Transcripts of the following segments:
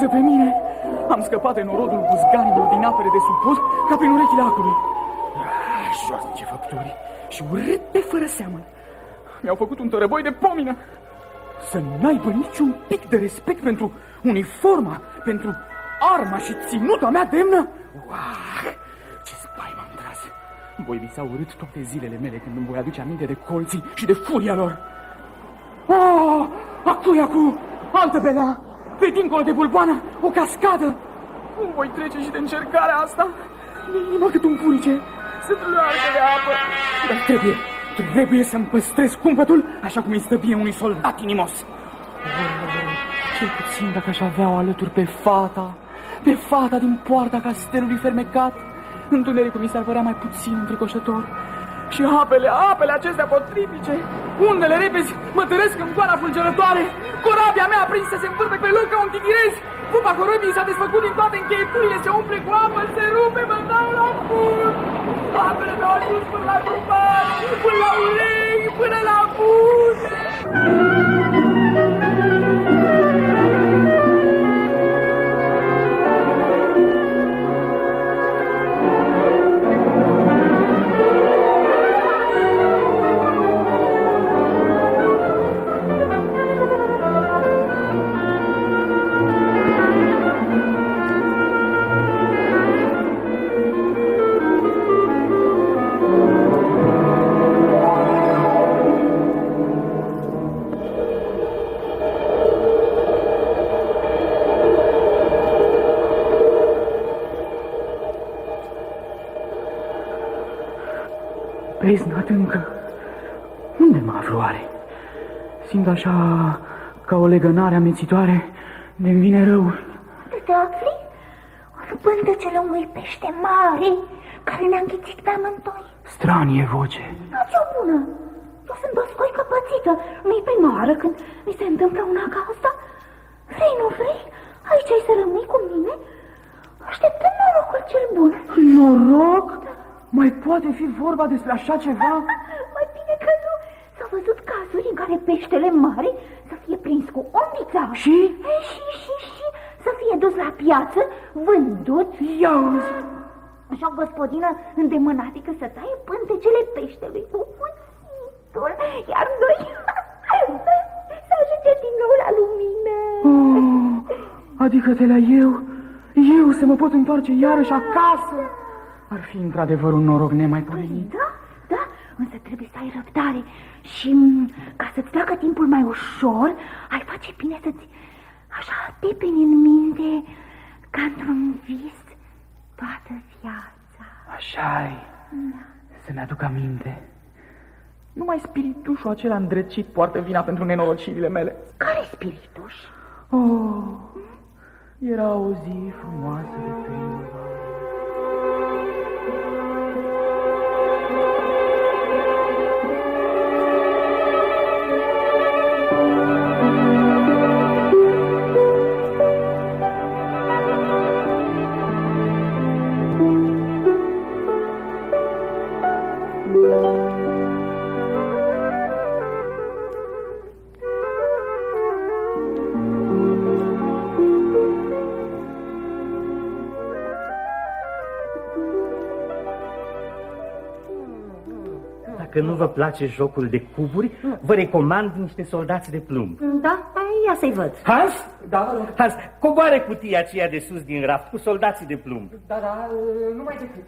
ce groază pe mine! Am scăpat în norodul buzganilor din apele de sub pod ca prin urechile acului. Ah, Joasnice făpturi și urâte fără seamă. Mi-au făcut un tărăboi de pomină. Să n-aibă niciun pic de respect pentru uniforma, pentru arma și ținuta mea demnă? Uah, ce spaimă am tras! Voi visa urât toate zilele mele când îmi voi aduce aminte de colții și de furia lor. Oh, acu acu, altă belea, pe dincolo de bulboană, o cascadă. Cum voi trece și de încercarea asta? Inima cât un purice, sunt largă de apă. Dar trebuie, trebuie să-mi păstrez cumpătul așa cum îi stă bine unui soldat inimos. Oh, cel puțin dacă aș avea alături pe fata, pe fata din poarta castelului fermecat, întunericul mi s-ar părea mai puțin înfricoșător. Și apele, apele acestea potrivice, undele repezi mă tăresc în goana fulgerătoare, corabia mea aprinsă se învârte pe loc ca un tigrez, pupa corăbii s-a desfăcut din toate încheieturile, se umple cu apă, se rupe, mă dau la fund. Apele mi-au ajuns până la grupari, până la urechi, până la buze. Așa ca o legănare amețitoare de vine rău. Tu te afli în pântecele unui pește mare care ne-a înghițit pe amândoi. Stranie voce. Ce o bună! Eu sunt o scoică pățită. Nu-i prima oară când mi se întâmplă una ca asta. Vrei, nu vrei? Aici ai să rămâi cu mine? Așteptăm norocul cel bun. Noroc? Mai poate fi vorba despre așa ceva? Mai bine că nu. S-au văzut cazuri în care peștele mare să fie prins cu ondița. Și? E, și, și, și să fie dus la piață, vândut. Ia uzi. Și o gospodină îndemânatică să taie pântecele peștelui cu cuțitul, iar noi să ajunge din nou la lumină. Oh, adică de la eu, eu să mă pot întoarce iarăși acasă. Ar fi într-adevăr un noroc nemaipomenit. Da, da, însă trebuie să ai răbdare și m, ca să-ți treacă timpul mai ușor, ai face bine să-ți așa tepeni în minte ca într-un vis toată viața. așa -i. Să-mi aduc aminte. Numai spiritușul acela îndrăcit poartă vina pentru nenorocirile mele. Care spirituș? Oh, era o zi frumoasă de primăvară. Vă place jocul de cuburi, vă recomand niște soldați de plumb. Da? Ia să-i văd. Hans? Da, vă rog. Hans, coboare cutia aceea de sus din raft cu soldații de plumb. Da, da, nu mai decât.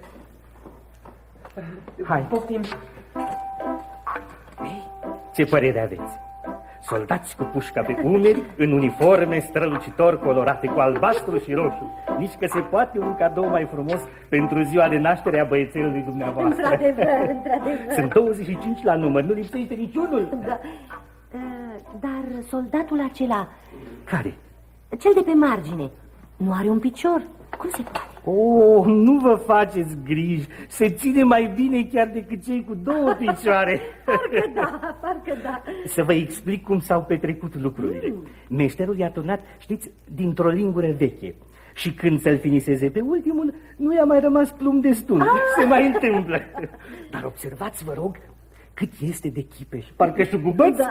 Hai. Poftim. Ce părere aveți? Soldați cu pușca pe umeri, în uniforme strălucitor colorate cu albastru și roșu. Nici că se poate un cadou mai frumos pentru ziua de naștere a băiețelului dumneavoastră. Într-adevăr, într-adevăr. Sunt 25 la număr, nu lipsește niciunul. Da. Uh, Dar soldatul acela, Care? cel de pe margine, nu are un picior? Cum se poate? Oh, nu vă faceți griji, se ține mai bine chiar decât cei cu două picioare. Parcă da, parcă da. Să vă explic cum s-au petrecut lucrurile. Meșterul i-a turnat, știți, dintr-o lingură veche. Și când să-l finiseze pe ultimul, nu i-a mai rămas plumb destul. Se mai întâmplă. Dar observați, vă rog, cât este de chipeș. Parcă șugubăț, da.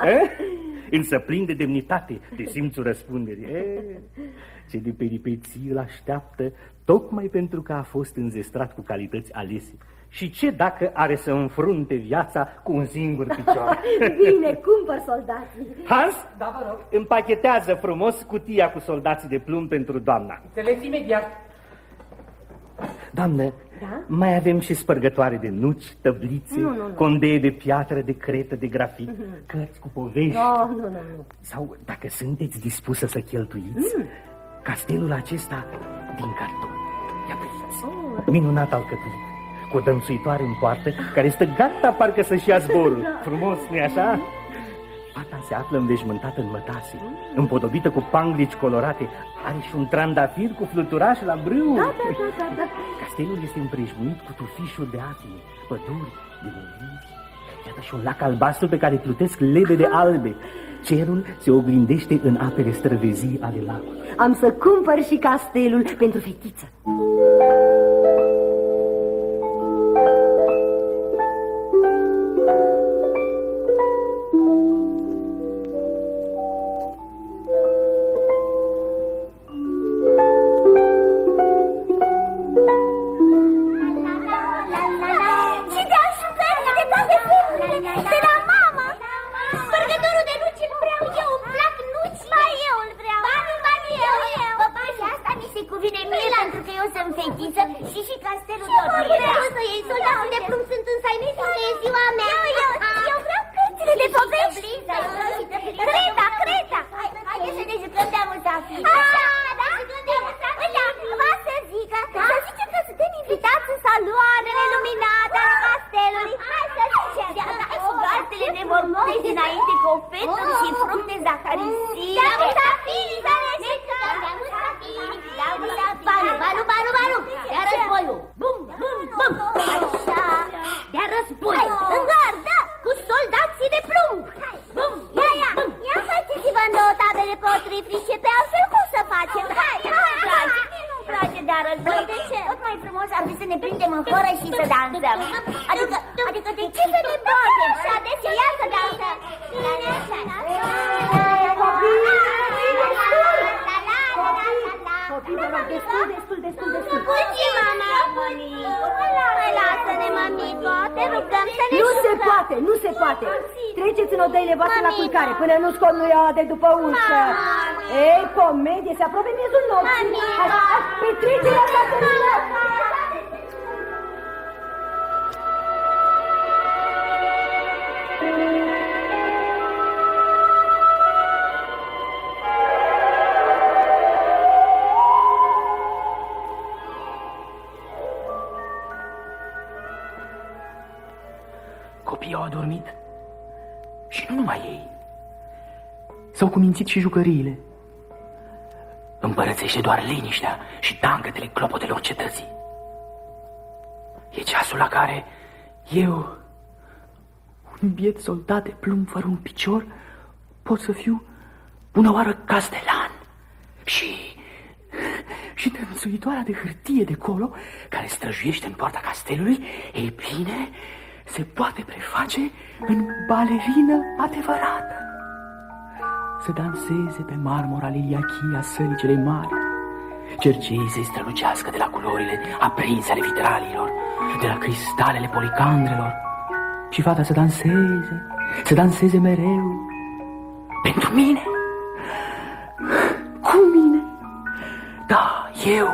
Însă plin de demnitate, de simțul răspunderii. E, ce de peripeții îl așteaptă, tocmai pentru că a fost înzestrat cu calități alese. Și ce dacă are să înfrunte viața cu un singur picior? Bine, cumpăr soldații. Hans, Da, vă rog. împachetează frumos cutia cu soldații de plumb pentru doamna. Înțeles imediat. Doamnă, Da? mai avem și spărgătoare de nuci, tăblițe, Nu, nu, nu. condee de piatră, de cretă, de grafit, cărți cu povești. Nu, nu, nu, nu. Sau, dacă sunteți dispusă să cheltuiți, castelul acesta din carton. Ia priviți. Minunat alcătuit. Cu o dănțuitoare în poartă, care stă gata parcă să-și ia zborul. Frumos, nu-i așa? Fata se află înveșmântată în mătase, împodobită cu panglici colorate, are și un trandafir cu fluturaș la brâu. Da, da, da, da, da. Castelul este împrejmuit cu tufișuri de afine, păduri de olivi. Iată și un lac albastru pe care plutesc lebede albe. Cerul se oglindește în apele străvezii ale lacului. Am să cumpăr și castelul pentru fetiță. Copiii au adormit. Și nu numai ei. S-au cumințit și jucăriile. Împărățește doar liniștea și tangătele clopotelor cetății. E ceasul la care eu, un biet soldat de plumb fără un picior, pot să fiu bună oară castelan și și dănțuitoarea de hârtie de colo care străjuiește în poarta castelului, ei bine, se poate preface în balerină adevărată. Să danseze pe marmora liliachia sălii cele mari, cerceii să-i strălucească de la culorile aprinse ale vitralilor, de la cristalele policandrelor. și fata să danseze, să danseze mereu. Pentru mine? Cu mine? Da, eu,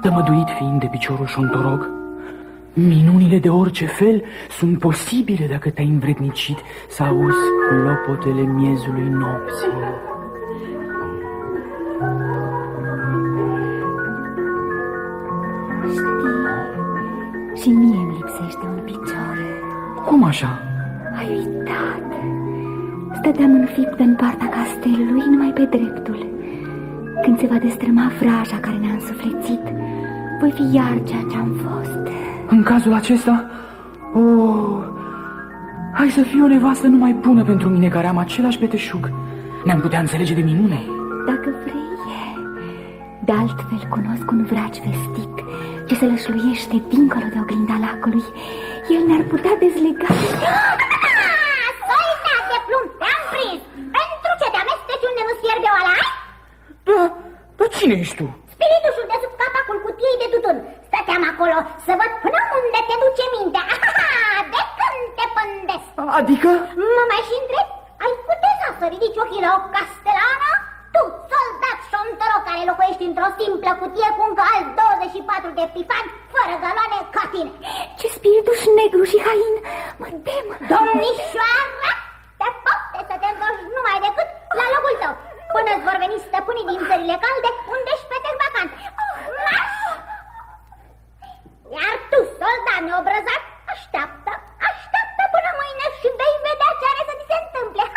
tămăduit fiind de piciorul șontorog, minunile de orice fel sunt posibile dacă te-ai învrednicit să auzi clopotele miezului nopții. Și mie îmi lipsește un picior. Cum așa? Ai uitat. Stăteam înfiptă în partea castelului numai pe dreptul. Când se va destrăma vraja care ne-a însuflețit, voi fi iar ceea ce am fost. În cazul acesta, oh, hai să fii o nevastă numai bună pentru mine care am același beteșug. Ne-am putea înțelege de minune. Dacă vrei, de altfel cunosc un vraci vestit ce se lășluiește dincolo de oglinda lacului. El ne-ar putea dezlega. Soina de plumb, te-am prins! Pentru ce te amesteci unde nu-ți fierbe o ala? Da, dar cine ești tu? Spiritușul de sub capacul cutiei de tutun. Stăteam acolo să văd până unde te duce mintea. De când te pândesc? Adică? Mă mai și întreb, ai putea să ridici ochii la o castelană? Tu, soldat șontoroc care locuiești într-o simplă cutie cu încă alți 24 de pifani, fără galoane ca tine. Ce spirituș negru și hain! Mă tem! Domnișoară, te poate să te întorci numai decât la locul tău, până îți vor veni stăpânii din țările calde, unde își petec vacant. Marș! Iar tu, soldat neobrăzat, așteaptă, așteaptă până mâine și vei vedea ce are să ți se întâmple.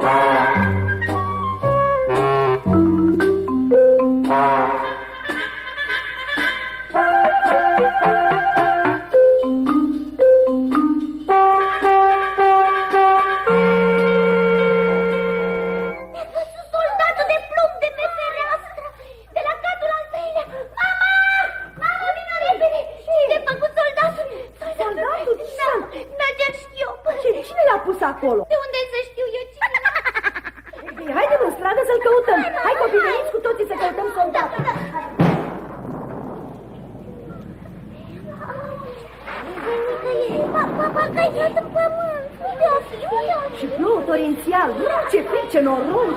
Soldatul acolo? De unde să știu eu ce? Haidem în stradă să-l căutăm. Hai copii, veniți cu toții să căutăm soldatul. Papa, că e în pământ. Uite-o fi, uite-o fi. Și plouă torențial. Uite ce fric, ce noroc.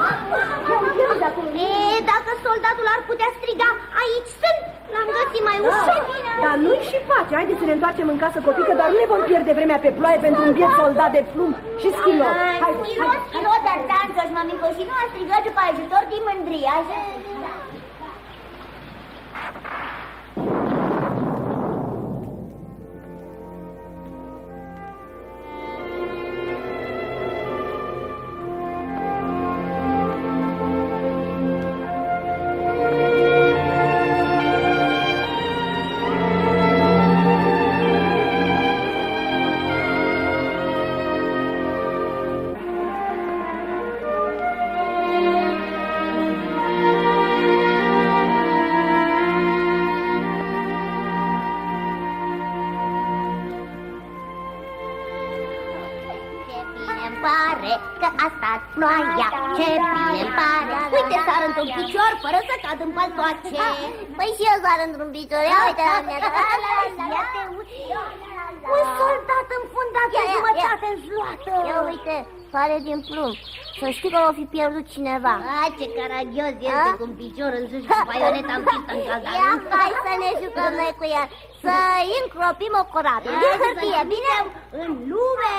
E, dacă soldatul ar putea striga, aici sunt, l-am găsit mai ușor. Dar nu-i și face. Haideți să ne întoarcem în casă, copii, că doar nu ne vom pierde vremea pe ploaie pentru un biet soldat de plumb și schilot. Hai, Schilo, hai, schilo, dar danțoș, mamico, și nu a strigat după ajutor din mândrie, așa? Cad în paltoace Păi și eu sar într-un picior. Ia uite la mine. Ia te uite Un soldat înfundat în jumătate în zloată Ia. uite, pare din plumb. Să știi că o fi pierdut cineva. A, ce caragios este cu un picior în sus și cu baioneta înfiptă în cazan Ia, hai să ne jucăm noi cu ea Să încropim o corabie. De hârtie, bine? În lume!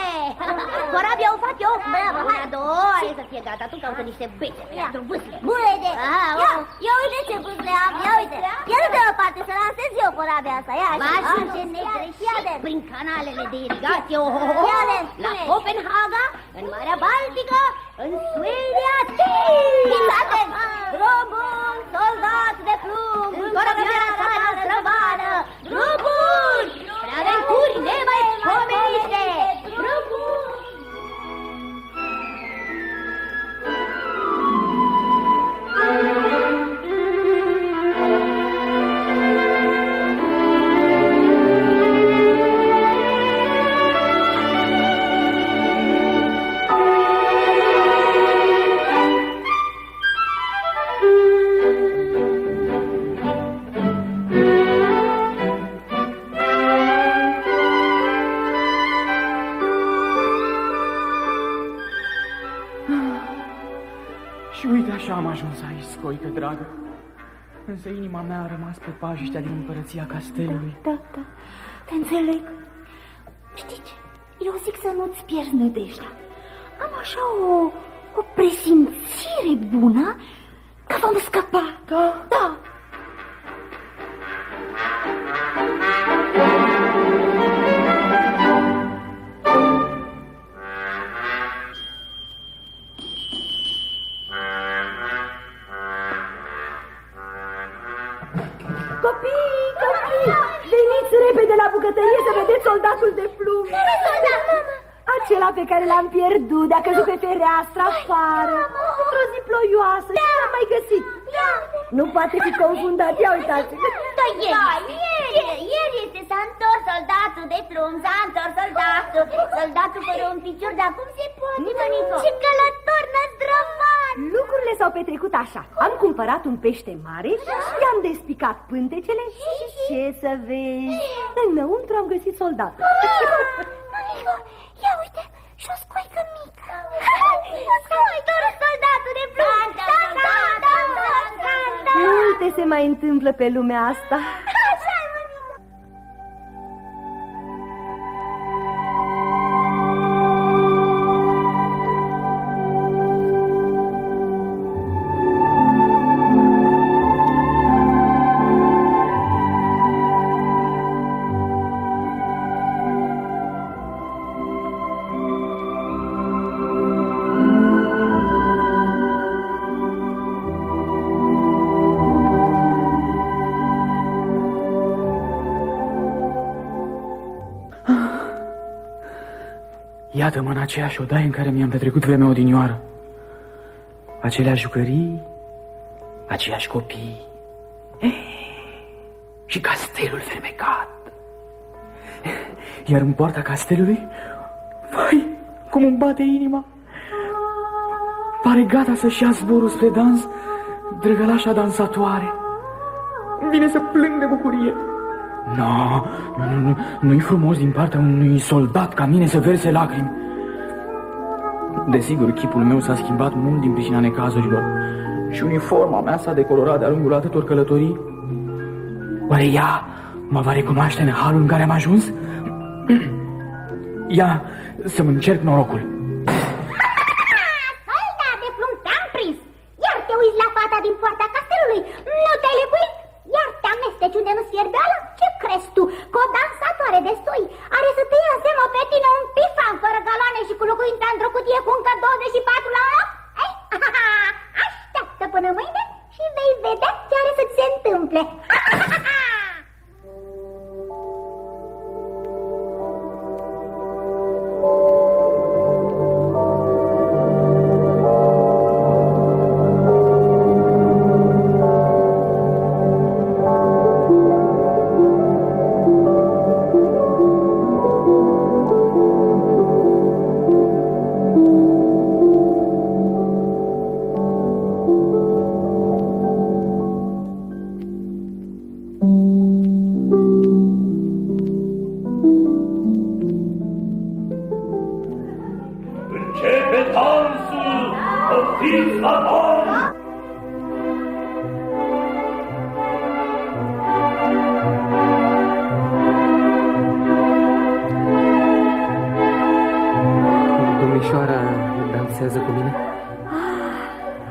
Corabia o fac eu? Bravo, hai! A doua e să fie gata, tu caută niște bețe pentru vâsle. Bună idee! Ia, ia uite ce vâsle am, ia uite. Ia. De o parte să lansez eu corabia asta, ia așa. Mașințe negre prin canalele de irigație, oh, oh, oh, La Copenhaga, în Marea Baltică, în Suedia, Fiți atenți! Drumul, soldat de plumb, în corabia Însă inima mea a rămas pe pajiștea din împărăția castelului. Da, da, te înțeleg. Știi ce? Eu zic să nu-ți pierzi nădejdea. Am așa o, o presimțire bună că vom scăpa. Da? Da. Copii, copii, veniți repede la bucătărie să vedeți soldatul de plumb. Care soldat, mama? Acela pe care l-am pierdut, de-a căzut pe fereastră afară, într-o zi ploioasă și l-am mai găsit. Nu poate fi confundat, ia uitați. Da, ieri, ieri, ieri este s-a întors soldatul de plumb, s-a întors soldatul, soldatul fără un picior, dar cum se poate, Tonico? Ce călător năzdrăvan! Lucrurile s-au petrecut așa. Am cumpărat un pește mare și i-am despicat pântecele și ce să vezi? Înăuntru am găsit soldatul. Tonico, ia uite, și o scoică mică. Scoitorul soldatul de plumb! Da, da, da, da, da, da. Multe se mai întâmplă pe lumea asta. Iată-mă în aceeași odaie în care mi-am petrecut vremea odinioară. Aceleași jucării, aceiași copii. Eh, Și castelul fermecat. Iar în poarta castelului, vai, cum îmi bate inima. Pare gata să-și ia zborul spre dans, drăgălașa dansatoare. Îmi Vine să plâng de bucurie. No, nu, nu, nu, nu-i frumos din partea unui soldat ca mine să verse lacrimi. Desigur, chipul meu s-a schimbat mult din pricina necazurilor și uniforma mea s-a decolorat de-a lungul atâtor călătorii. Oare ea mă va recunoaște în halul în care am ajuns? Ia să-mi încerc norocul.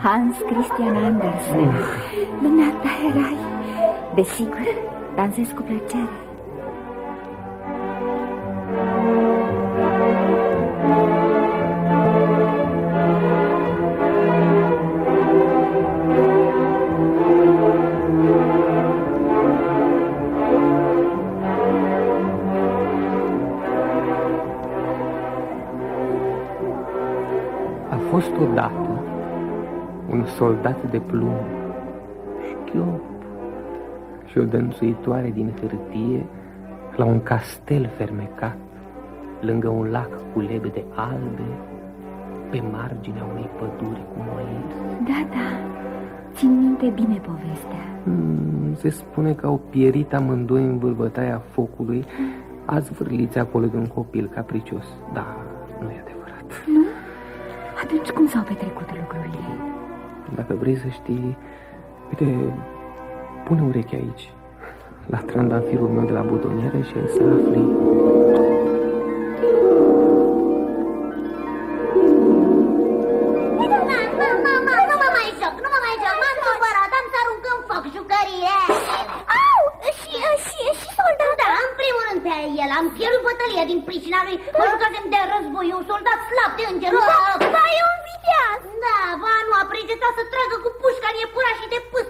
Hans Christian Andersen, dumneata erai. Desigur, dansez cu plăcere. Soldat de plumb, șchiop și o dănțuitoare din hârtie la un castel fermecat, lângă un lac cu lebede albe, pe marginea unei păduri cu moiezi. Da, da, țin minte bine povestea. Hmm, se spune că au pierit amândoi în vâlbătaia focului, azvârliți acolo de un copil capricios. Da, nu e adevărat. Nu? Atunci cum s-au petrecut lucrurile? Dacă vrei să știi, uite, pune ureche aici, la trandafirul meu de la butonieră și ai să afli. el. Am pierdut bătălia din pricina lui. Mă jucasem de război, un soldat slab de îngerul ca să tragă cu pușca în iepurașii de pânt.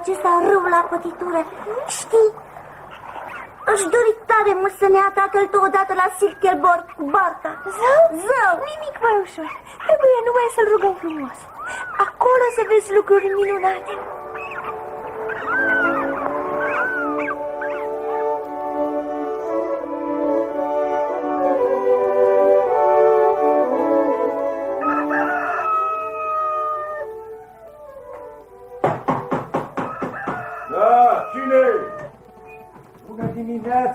acesta râu la cotitură. Știi, își dori tare mult să ne ia tatăl tău odată la Silkelborg, barca. Zău? Zău! Nimic mai ușor. Trebuie numai să-l rugăm frumos. Acolo se vezi lucruri minunate.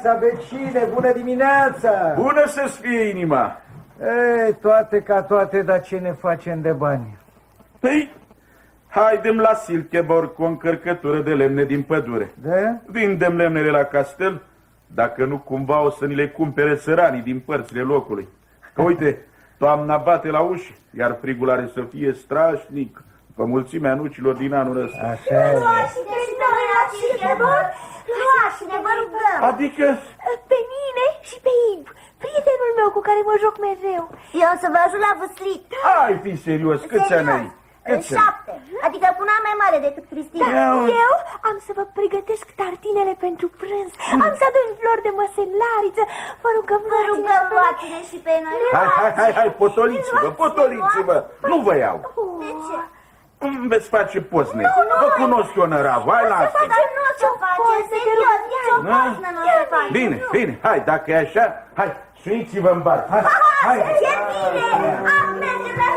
dimineața, vecine, bună dimineața! Bună să-ți fie inima! Ei, toate ca toate, dar ce ne facem de bani? Păi, haidem la Silkeborg cu o încărcătură de lemne din pădure. De? Vindem lemnele la castel, dacă nu cumva o să ni le cumpere săranii din părțile locului. Că uite, toamna bate la uși, iar frigul are să fie strașnic pe mulțimea nucilor din anul ăsta. Așa e. Luați-ne, vă rugăm! Adică? Pe mine și pe Imp, prietenul meu cu care mă joc mereu. Eu o să vă ajut la văslit. Ai fi serios, câți serios. ani ai? Șapte, adică cu mai mare decât Cristina. Da, eu... eu am să vă pregătesc tartinele pentru prânz, mm. am să adun flori de măselariță, vă rugăm, vă rugăm, luați-ne și pe noi. Hai, hai, hai, hai, potoliți-vă, potoliți-vă, nu vă iau. De ce? Cum veți face pozne? Vă cunosc eu, năravu, hai lasă Dar nu o să face, serios, nici o Da? poznă nu o să face. Bine, bine, hai, dacă e așa, hai, suiți-vă în bar. Hai, hai. Ce bine! Am merge la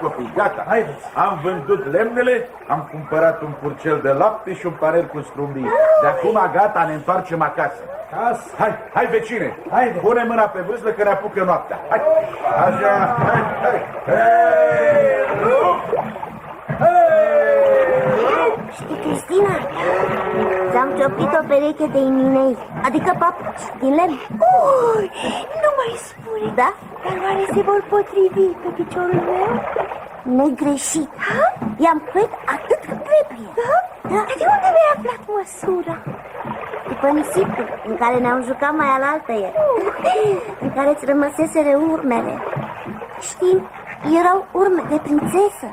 copii, gata. Haideți. Am vândut lemnele, am cumpărat un purcel de lapte și un panel cu strumbii. De acum gata, ne întoarcem acasă. Casă. Hai, hai vecine, Haide. pune mâna pe vâslă că ne apucă noaptea. Hai, așa, hai, hai. Hei, rup! Știi, Cristina, ți-am cioplit o pereche de iminei, adică papuci, din lemn. Ui, nu mai spune. Da? Dar oare se vor potrivi pe piciorul meu? Negreșit. I-am păit atât cât trebuie. Da? Dar de unde mi-ai aflat măsura? După nisipul în care ne-am jucat mai alaltă ieri, în care îți rămăseseră urmele. Știi, erau urme de prințesă.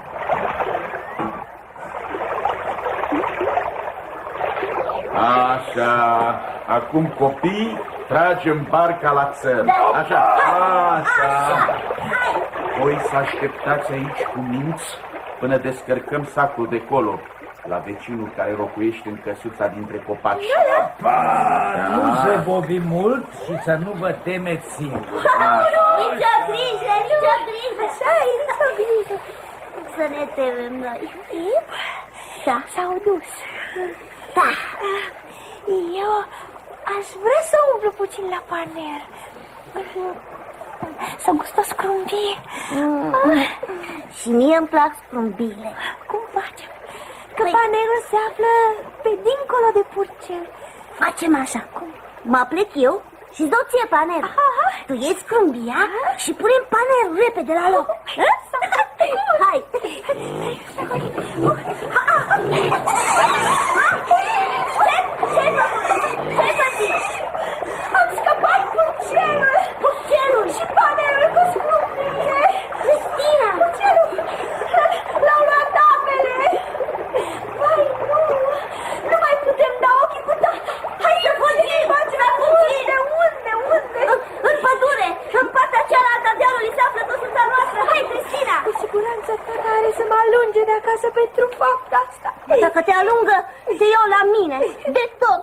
Așa, acum copii, tragem barca la țărm. Așa, așa. Voi să așteptați aici cu minți până descărcăm sacul de colo la vecinul care locuiește în căsuța dintre copaci. Nu se bobi mult și să nu vă temeți singur. Nici o grijă, nici o grijă. Așa e, nicio grijă. Să ne temem noi. Da, s-au dus. Da. Eu aș vrea să umblu puțin la paner. Să gustă scrumbie. Și mie îmi plac sprumbile. Cum facem? Că panerul se află pe dincolo de purcel. Facem așa. Mă plec eu și îți dau ție panerul. Tu iei scrumbia și punem panerul repede la loc. Hai! Am scăpat purcelul. Purcelul! Și panerul cu scrumbie. Cristina! Purcelul. L-au luat apele. Vai, nu. Nu mai putem da ochii cu tata. Hai să fugim. Facem fugim! De unde, unde? În, în pădure! În partea cealaltă a dealului se află căsuța noastră! Hai, Cristina! Cu siguranță tata are să mă alunge de acasă pentru fapta asta. Dacă te alungă, te iau la mine, de tot!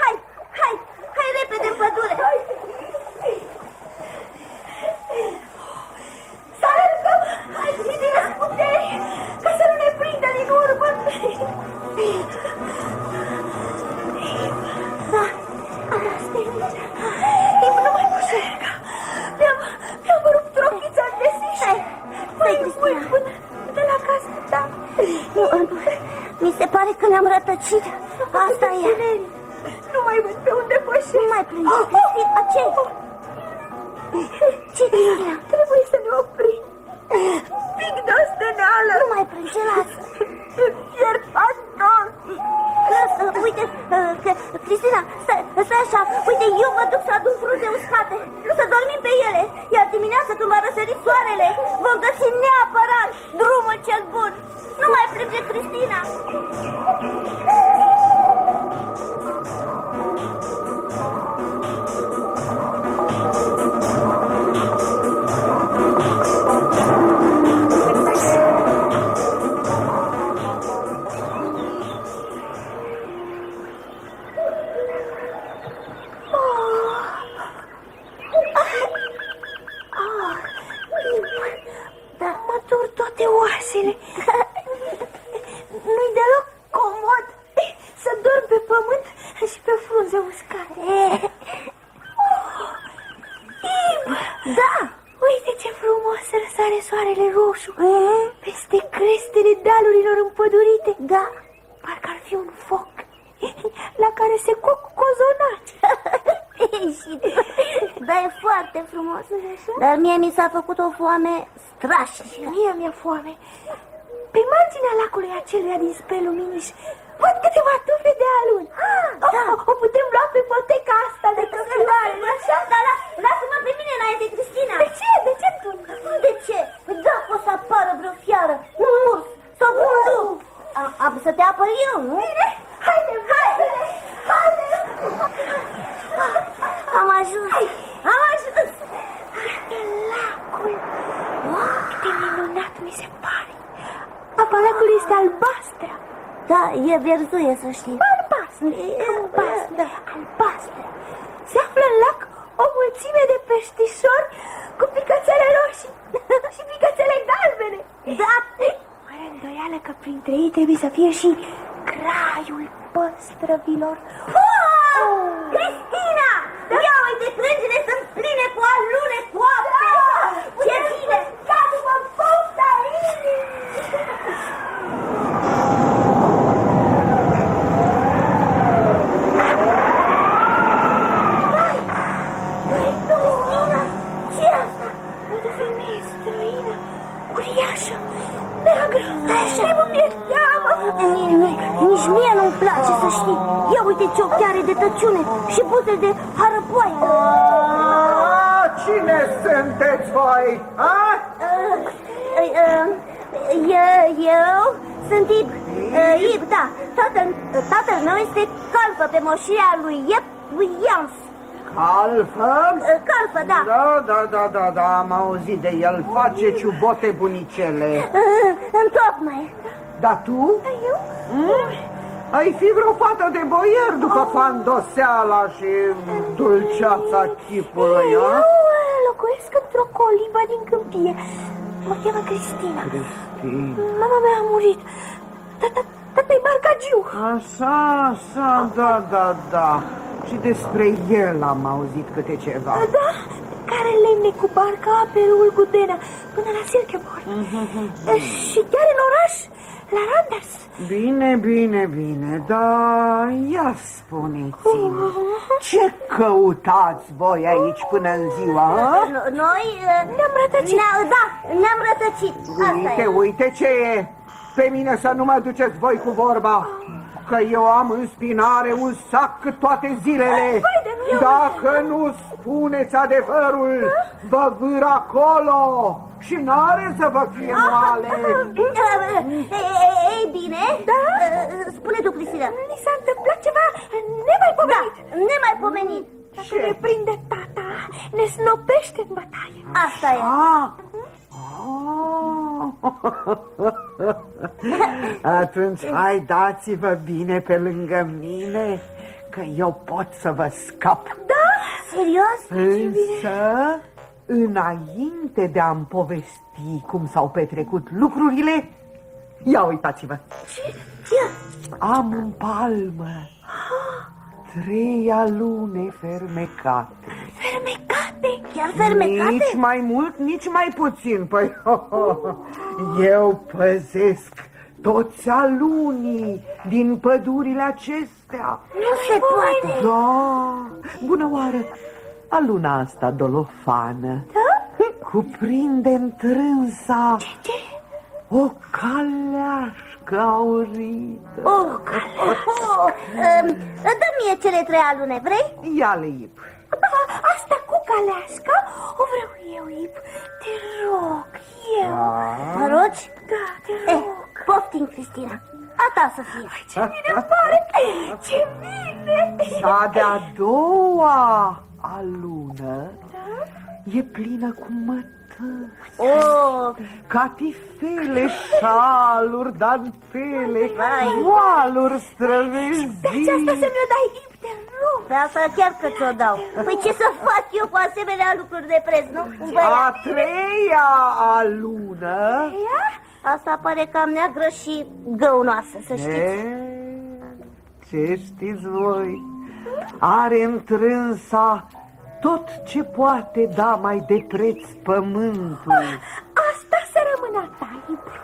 Hai, hai, hai repede în pădure! Să alergăm! Hai, bine, puteri! Ca să nu ne prindă din urmă! Că ne-am foame strașnică. Mie mi-e foame. Pe marginea lacului aceluia din spre luminiș, văd câteva tufe de aluni. Ah, da. o, o putem lua pe poteca asta de căsătoare, nu așa? Da, da, lasă-mă pe mine înainte, Cristina. De ce? De ce tu? De ce? Da, o să apară vreo fiară, un urs sau un lup. Am, am să te apăr eu, nu? Bine, haide, haide, haide. Am ajuns. Am ajuns. Uite lacul. Cât de minunat mi se pare. Apa lacului este albastră. Da, e verzuie, să știi. Albastră, albastră, albastră. Se află în lac o mulțime de peștișori cu picățele roșii și picățele galbene. Da, Fără îndoială că printre ei trebuie să fie și graiul păstrăvilor. Wow! Cristina! Ia uite, crângile sunt pline cu alune coapte! Ce bine! Dați-mă pofta inimii! Cristina! ce asta? Uite femeie străină, uriașă, neagră, și mă mi-e teamă. Nici, nici mie nu-mi place să știi. Ia uite ce ochi are de tăciune și buze de harăpoaie. Cine sunteți voi? A? Uh, uh, eu, eu sunt Ib, uh, Ib, da. Tatăl, tatăl meu este calfă pe moșia lui Iep Williams. Alfă? Uh, calfă, da. Da, da, da, da, da, am auzit de el. Face ciubote bunicele. Uh, întocmai. Dar tu? Eu? Mm? Ai fi vreo fată de boier după fandoseala și dulceața chipului, Eu a? uh, locuiesc într-o colibă din câmpie. Mă cheamă Cristina. Cristina. Mama mea a murit. Tata, tata-i barcagiu. Așa, așa, da, da, da. Și despre el am auzit câte ceva. Da, care lemne cu barca pe râul Gudena până la Silkeborg. Și chiar în oraș, la Randers. Bine, bine, bine, dar ia spuneți-mi, ce căutați voi aici până în ziua, a? No- Noi uh, Ne-am rătăcit. ne da, ne-am rătăcit. Asta Uite, e. uite ce e! Pe mine să nu mă duceți voi cu vorba, că eu am în spinare un sac toate zilele. de nu eu- Dacă nu spuneți adevărul, vă vâr acolo și n-are să vă fie moale. Uh, Ei, ei, ei, bine, Da? Uh, spune tu, Cristina. Ni s-a întâmplat ceva nemaipomenit. Da, nemaipomenit. Dacă ne prinde tata, ne snopește în bătaie. Asta e. Ah. Ah. Atunci, hai, dați-vă bine pe lângă mine, că eu pot să vă scap. Da? Serios? Însă, înainte de a-mi povesti cum s-au petrecut lucrurile, ia uitați-vă, Ce? am în palmă trei alune fermecate. Fermecate. Chiar fermecate? Nici mai mult, nici mai puțin. Păi, eu păzesc toți alunii din pădurile acestea. Nu se poate. Da, bună oară, aluna asta dolofană cuprinde întrânsa o caleașcă aurită. Oh, oh, um, dă mie cele trei alune, vrei? Ia-le, Ip. Da, asta cu caleasca o vreau eu, Ip. Te rog, eu. Mă rogi? Da, te Eh, rog. poftim, Cristina. A ta să fie. Ce bine pare! Ce bine! Cea de-a doua alună e plină cu mătări, Oh, catifele, șaluri, dantele, Vai. voaluri străvezii. Pe aceasta să mi-o dai, Ip, te rog. pe asta chiar că ți-o dau. Păi ce să fac eu cu asemenea lucruri de preț, nu? Un A băiat. treia alună Asta pare cam neagră și găunoasă, să știți. e, Ce știți voi? Are întrânsa tot ce poate da mai de preț pământul. Asta să rămână ta, Ibru.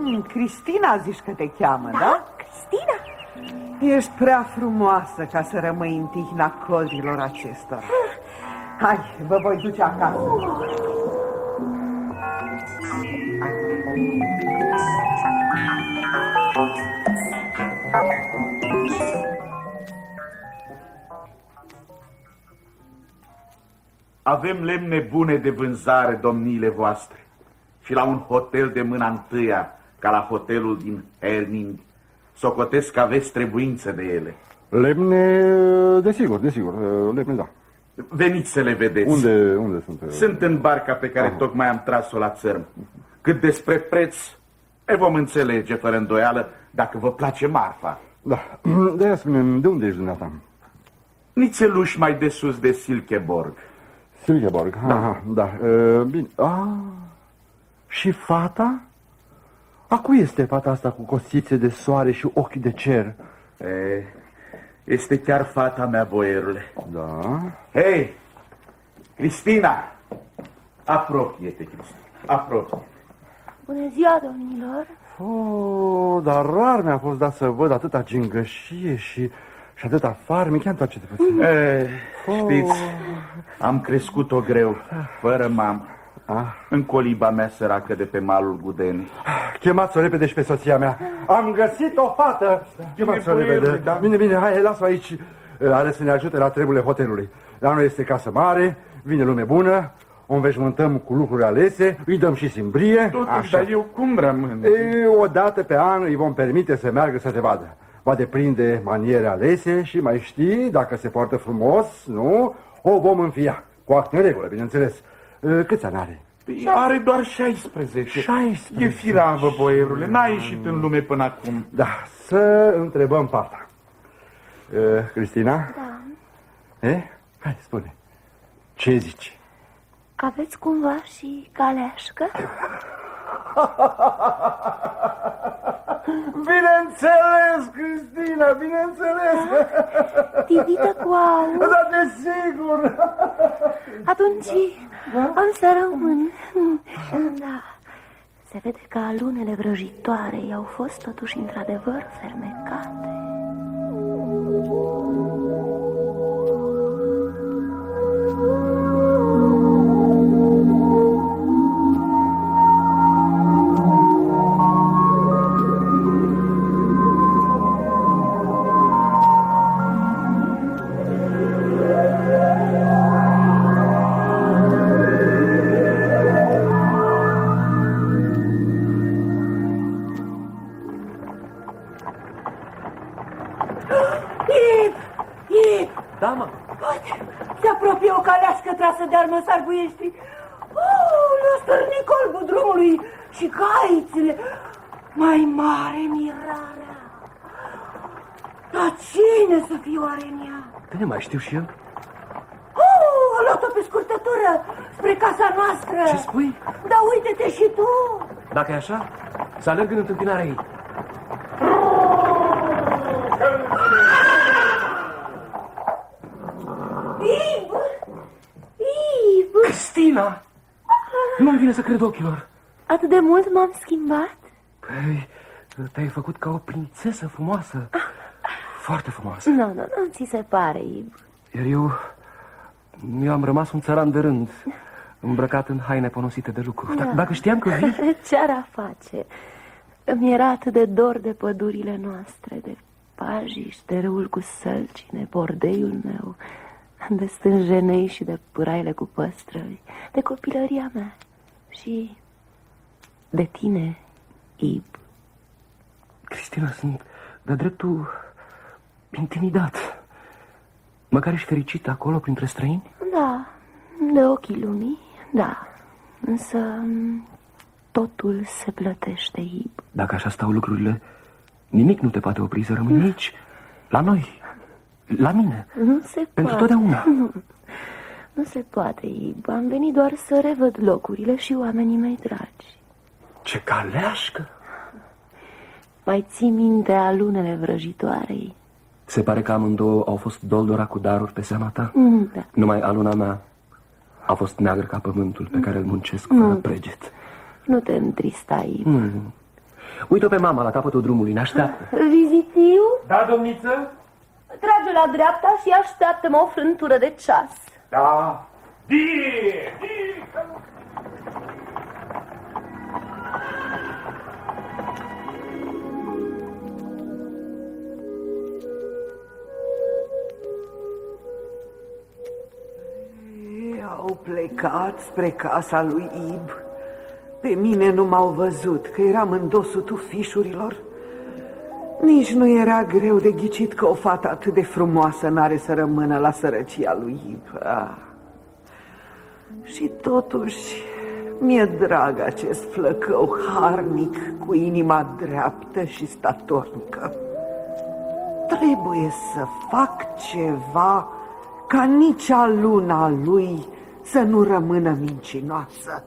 Mm, Cristina zici că te cheamă, da? da? Cristina? Ești prea frumoasă ca să rămâi în tihna codrilor acestora. Hai, vă voi duce acasă. Avem lemne bune de vânzare, domniile voastre, și la un hotel de mâna întâia, ca la hotelul din Herning, socotesc că aveți trebuință de ele. Lemne, desigur, desigur, lemne, da. Veniți să le vedeți. Unde, unde sunt? Sunt în barca pe care Aha. tocmai am tras-o la țărm. Cât despre preț, e vom înțelege fără îndoială dacă vă place marfa. Da, de aia spune de unde ești dumneata? Nițeluși mai de sus de Silkeborg. Silkeborg, da. Aha, da. Uh, bine. Ah, și fata? A cui este fata asta cu cosițe de soare și ochi de cer? E, este chiar fata mea, boierule. Da. Hei, Cristina! Apropie-te, Cristina, apropie Bună ziua, domnilor! Oh, dar rar mi-a fost dat să văd atâta gingășie și, și atâta farmic. Ia întoarce-te puțin. E, oh. Știți, am crescut-o greu, fără mamă. Ah. În coliba mea săracă de pe malul Gudeni. Chemați-o repede și pe soția mea. Am găsit o fată. Chemați-o repede. Da? Bine, bine, hai, las-o aici. Are să ne ajute la treburile hotelului. La noi este casă mare, vine lume bună, o înveșmântăm cu lucruri alese, îi dăm și simbrie. Totuși, așa. dar eu cum rămân? E, o dată pe an îi vom permite să meargă să te vadă. Va deprinde maniere alese și mai știi, dacă se poartă frumos, nu, o vom înfia. Cu acte în regulă, bineînțeles. Câți ani are? Păi, are doar 16. 16. E firavă, boierule. N-a ieșit în lume până acum. Da, să întrebăm partea. Cristina? Da. E? Hai, spune. Ce zici? Aveți cumva și caleașcă? Bineînțeles, Cristina, bineînțeles! Tivită cu aur? Da, desigur! Atunci da? am să rămân. Da. Se vede că alunele vrăjitoare i-au fost totuși într-adevăr fermecate. armă sarbuieștri. Oh, le-a stârnit colbul drumului și caițele. Mai mare mirarea. Dar cine să fie oare în ea? Bine, mai știu și eu. Oh, a luat-o pe scurtătură spre casa noastră. Ce spui? Da, uite-te și tu. Dacă e așa, să alerg în întâmpinarea ei. Cristina! Nu-mi vine să cred ochilor. Atât de mult m-am schimbat? Păi, te-ai făcut ca o prințesă frumoasă. Foarte frumoasă. Nu, nu, nu ți se pare, Ib. Iar eu... Eu am rămas un țăran de rând, îmbrăcat în haine ponosite de lucru. Da. Dacă știam că vii... Ce-ar face? Îmi era atât de dor de pădurile noastre, de pajiș, de râul cu sălcine, bordeiul meu, de stânjenei și de pâraile cu păstrăvi, de copilăria mea și de tine, Ib. Cristina, sunt de dreptul intimidat. Măcar ești fericit acolo printre străini? Da, de ochii lumii, da. Însă totul se plătește, Ib. Dacă așa stau lucrurile, nimic nu te poate opri să rămâi aici, la noi, la mine? Nu se Pentru poate. totdeauna? Nu, nu se poate, Ib. Am venit doar să revăd locurile și oamenii mei dragi. Ce caleașcă! Mai ții minte alunele vrăjitoarei Se pare că amândouă au fost doldora cu daruri pe seama ta? Mm, da. Numai aluna mea a fost neagră ca pământul pe care îl muncesc Mm. fără preget. Nu te întrista, Ib. Mm. Uite-o pe mama la capătul drumului, ne așteaptă. Vizitiu, Da, domniță? Trage la dreapta și așteaptă-mă o frântură de ceas. Da. Bine, bine. Ei au plecat spre casa lui Ib. Pe mine nu m-au văzut, că eram în dosul tufișurilor. Nici nu era greu de ghicit că o fată atât de frumoasă n-are să rămână la sărăcia lui Ib. Ah. Și totuși, mi-e drag acest flăcău harnic cu inima dreaptă și statornică. Trebuie să fac ceva ca nici a luna lui să nu rămână mincinoasă.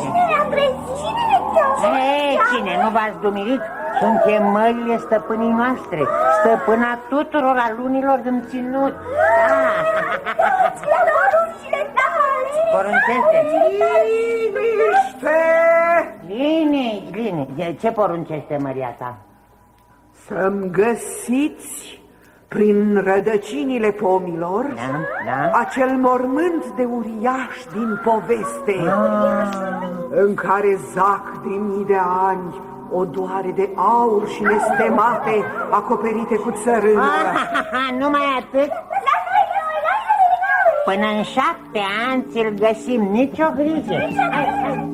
Cine ne-a prins? Cine ne Ei, cine, nu v-ați dumirit? Suntem mările stăpânii noastre, stăpâna tuturor alunilor din ținut. Da. La poruncile tale! Poruncește. Liniște! Lini, lini. De Ce poruncește măria ta? Să-mi găsiți prin rădăcinile pomilor Da, da. acel mormânt de uriaș din poveste în care zac de mii de ani odoare de aur și nestemate acoperite cu țărână. Ah, numai atât? Până în șapte ani ți-l găsim, nicio grijă. Hai, hai.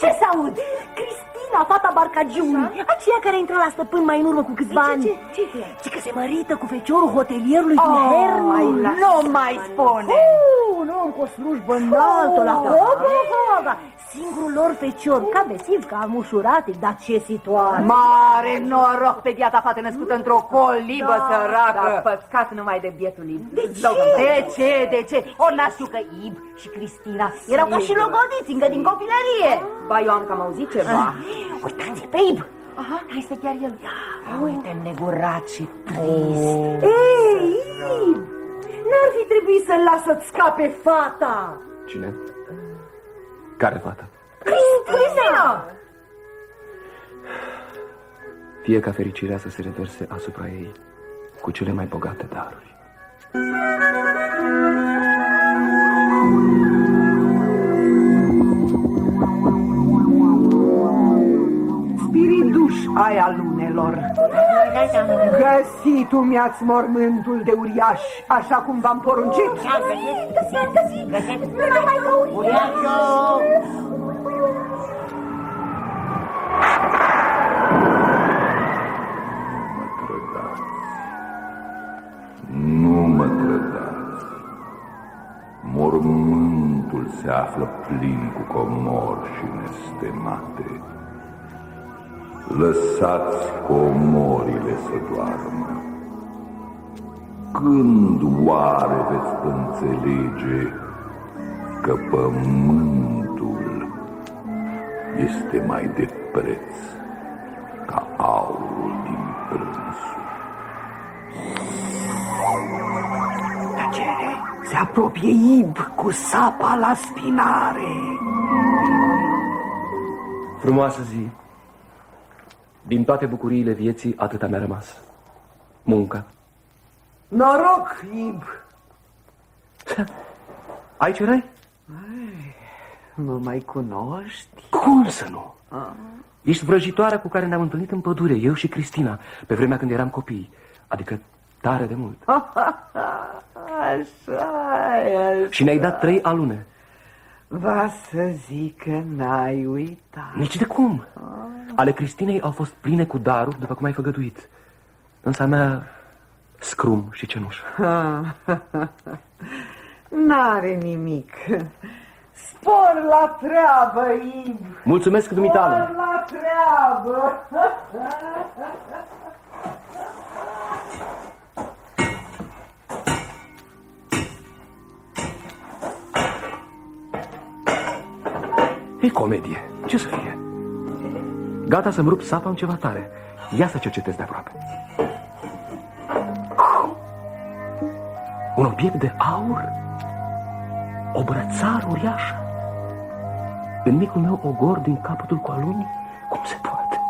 Ce să aud? Cristina, fata barcagiului, aceea care intră la stăpân mai în urmă cu câțiva ani. Ce, ce, ce? că se mărită cu feciorul hotelierului din Oh, Hernu. ai, nu mai spune. Uh, nu, cu o slujbă înaltă la Hoga. Singurul lor fecior, ca besiv, ca mușuratic, dar ce situație. Mare noroc pe biata fată născută într-o colibă Da, săracă. da, păcat numai de bietul Ib. De ce? De ce? De ce? Ori n-aș știu că Ib și Cristina Erau ca și logodiți încă din copilărie. Ba, eu am cam auzit ceva. Ah, Uitați pe Ib. Aha, hai să chiar el. Uite, negurat și trist. Ei, Ib, n-ar fi trebuit să-l las să-ți scape fata. Cine? Care fată? Cristina! Fie ca fericirea să se reverse asupra ei cu cele mai bogate daruri. Spiriduș ai alunelor. Găsitu mi-ați mormântul de uriaș, așa cum v-am poruncit. Găsit, găsit, găsit! Nu mai că Uriașul! Nu mă trădați. Mormântul se află plin cu comori și nestemate. Lăsați comorile să doarmă. Când oare veți înțelege că pământul este mai de preț apropie Ib cu sapa la spinare. Frumoasă zi. Din toate bucuriile vieții, atâta mi-a rămas. Munca. Noroc, Ib! Aici erai? Mă mai cunoști? Cum să nu? Ești vrăjitoarea cu care ne-am întâlnit în pădure, eu și Cristina, pe vremea când eram copii. Adică tare de mult. Așa e. Și ne-ai dat trei alune. Va să zic că n-ai uitat. Nici de cum. Ale Cristinei au fost pline cu daruri, după cum ai făgăduit. Însă a mea, scrum și cenușă. N-are nimic. Spor la treabă, Ib! Mulțumesc, dumitale. Spor la treabă! Comedie. Ce să fie? Gata să-mi rup sapa în ceva tare. Ia să cercetez de aproape. Un obiect de aur? O brățară uriașă? În micul meu ogor din capătul cu aluni? Cum se poate?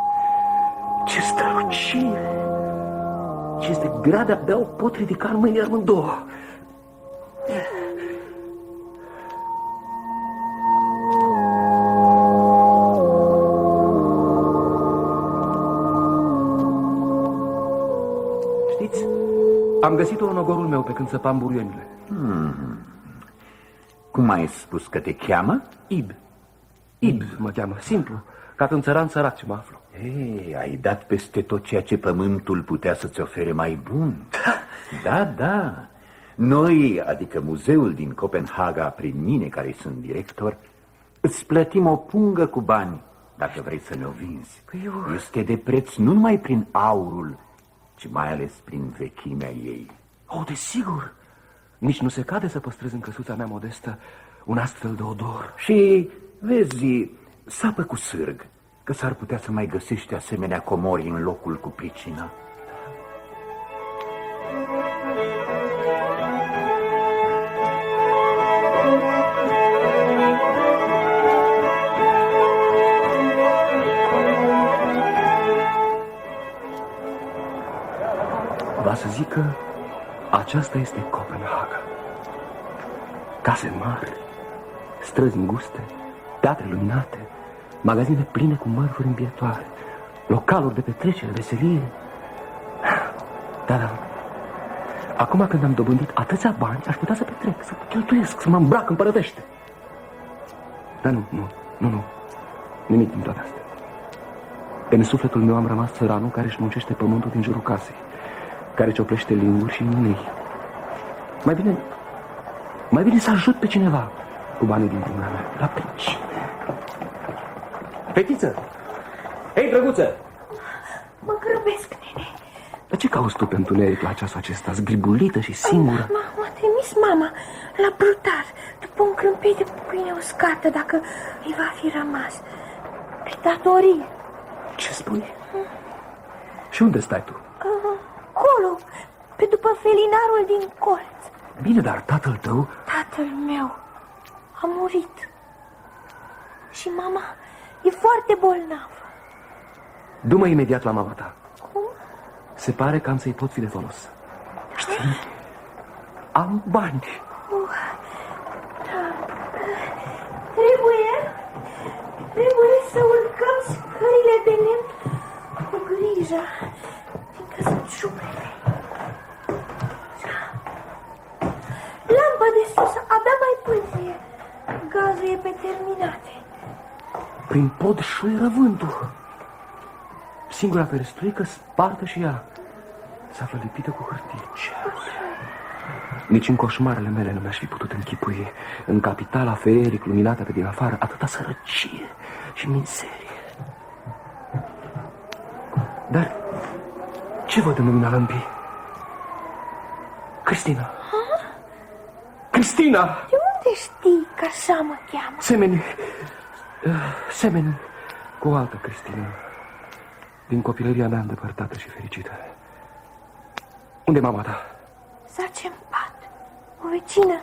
Ce strălucire! Ce este grea de-abia o pot ridica în mâinile amândouă. Găsit-o în ogorul meu pe când săpam buruienile. Hmm. Cum ai spus că te cheamă? Ib. Ib mă cheamă, simplu, ca pe un țăran sărac ce mă aflu. Ei, ai dat peste tot ceea ce pământul putea să-ți ofere mai bun. Da, da. Noi, adică muzeul din Copenhaga, prin mine care sunt director, îți plătim o pungă cu bani dacă vrei să ne-o vinzi. Păi eu... Este de preț nu numai prin aurul, ci mai ales prin vechimea ei. Oh, desigur. Nici nu se cade să păstrez în căsuța mea modestă un astfel de odor. Și, vezi, sapă cu sârg, că s-ar putea să mai găsești asemenea comori în locul cu pricina. Să zic că aceasta este Copenhaga. Case mari, străzi înguste, teatre luminate, magazine pline cu mărfuri îmbietoare, localuri de petrecere, veselie. Da, da. Acum când am dobândit atâția bani, aș putea să petrec, să cheltuiesc, să mă îmbrac împărătește. Dar nu, nu, nu, nu. Nimic din toate astea. În sufletul meu am rămas țăranul care își muncește pământul din jurul casei, care cioplește linguri și mânei. Mai bine, mai bine să ajut pe cineva cu banii din mâna mea, la pici. Fetiță! Hei, drăguță! Mă grăbesc, nene. Dar ce cauți tu pe întuneric la ceasul acesta, zgribulită și singură? M-a, m-a trimis mama la brutar după un crâmpei de pâine uscată, dacă îi va fi rămas. Pe datorii. Ce spui? Și unde stai tu? Acolo, pe după felinarul din colț. Bine, dar tatăl tău... Tatăl meu a murit. Și mama e foarte bolnavă. Du-mă imediat la mama ta. Cum? Se pare că am să-i pot fi de folos. Știi? Am bani. Uh, da. Trebuie, trebuie să urcăm scările de lemn cu grijă, fiindcă sunt șubrele. Lampa de sus abia mai pâzie. Gazul e pe terminate. Prin pod șuieră vântul. Singura ferestruică spartă și ea. Se află lipită cu hârtie. Ce Nici în coșmarele mele nu mi-aș fi putut închipui în capitala feeric luminată pe din afară atâta sărăcie și mizerie. Dar ce văd în lumina lămpii? Cristina! Ha? Cristina! De unde știi că așa mă cheamă? Semeni, uh, semeni cu o altă Cristina din copilăria mea îndepărtată și fericită. Unde e mama ta? Zace în pat. O vecină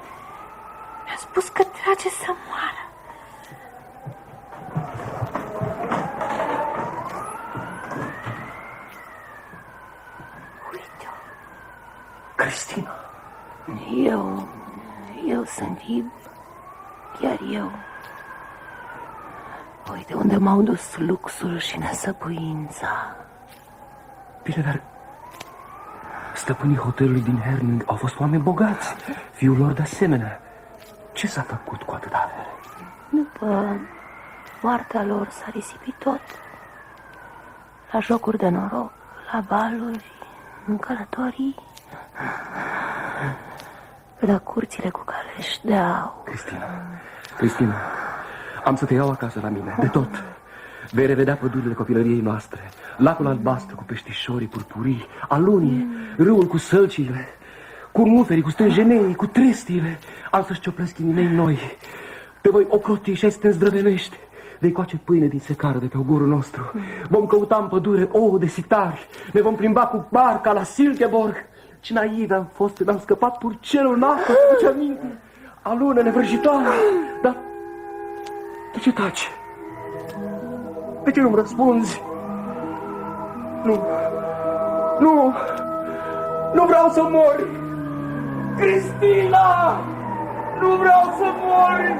mi-a spus că trage să moară. Uite-o. Cristina. Eu, eu sunt Ib, chiar eu. Uite unde m-au dus luxul și nesăpuința. Bine, dar stăpânii hotelului din Herning au fost oameni bogați, fiul lor de asemenea. Ce s-a făcut cu atâta avere? După moartea lor s-a risipit tot. La jocuri de noroc, la baluri, în călătorii. Pe la curțile cu calești de aur. Cristina, Cristina, am să te iau acasă la mine, de tot. Vei revedea pădurile copilăriei noastre, lacul albastru cu peștișorii purpurii, alunii, râul cu sălcile, curmuferii cu stânjenei, cu trestiile. Am să-și cioplesc inimii noi. Te voi ocroti și ai să te îndrăvenești. Vei coace pâine din secară de pe ogorul nostru. Vom căuta în pădure ouă de sitari. Ne vom plimba cu barca la Silkeborg. Ce naivi am fost când am scăpat purcelul în apă, ce aminte. Alună nevrăjitoare. Dar de ce taci? De ce nu-mi răspunzi? Nu, nu, nu vreau să mor! Cristina! Nu vreau să mor!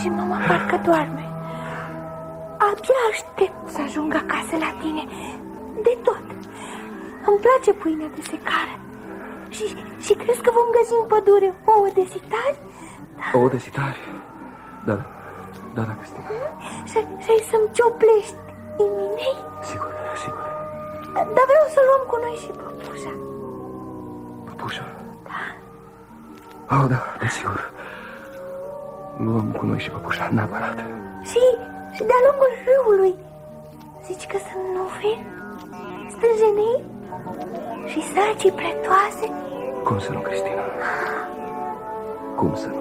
Și mama parcă doarme. Abia aștept să ajung acasă la tine. De tot. Îmi place pâinea de secară. Și, și crezi că vom găsi în pădure ouă de sitari? Ouă de sitari? Da, da, da, Cristina. Și, și ai să-mi cioplești inimii? Sigur, sigur. Dar vreau să luăm cu noi și păpușa. Păpușa? Da. Oh, da, desigur. Luăm cu noi și păpușa, neapărat. Și, și de-a lungul râului. Zici că sunt nufe, stânjenei și sacii pretoase. Cum să nu, Cristina? Cum să nu?